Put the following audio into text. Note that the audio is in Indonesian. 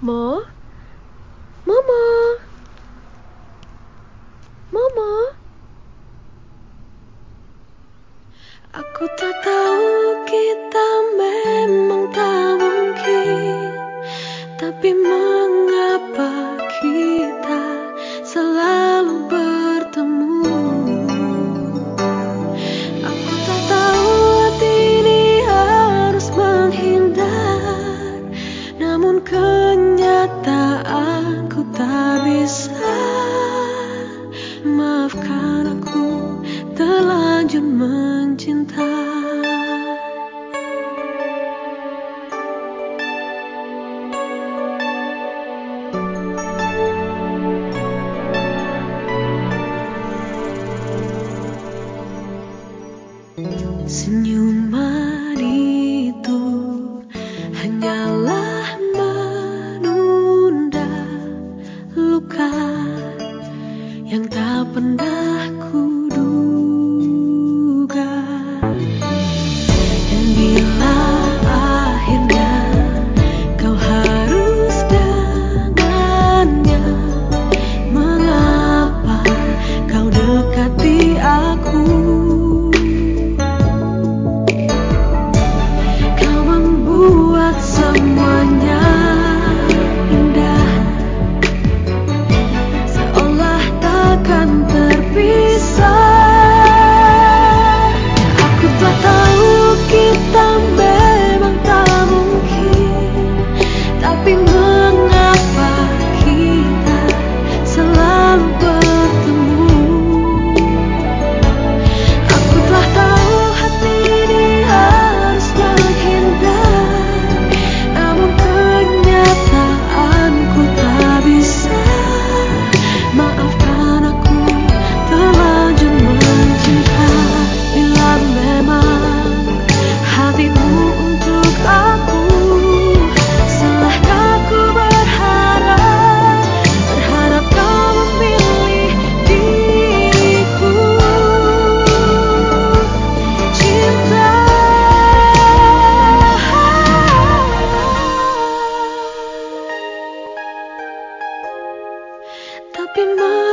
マママ？ママ？マ。ママ kenyataan ku tak bisa. Maafkan aku terlanjur mencinta. Senyum be mine.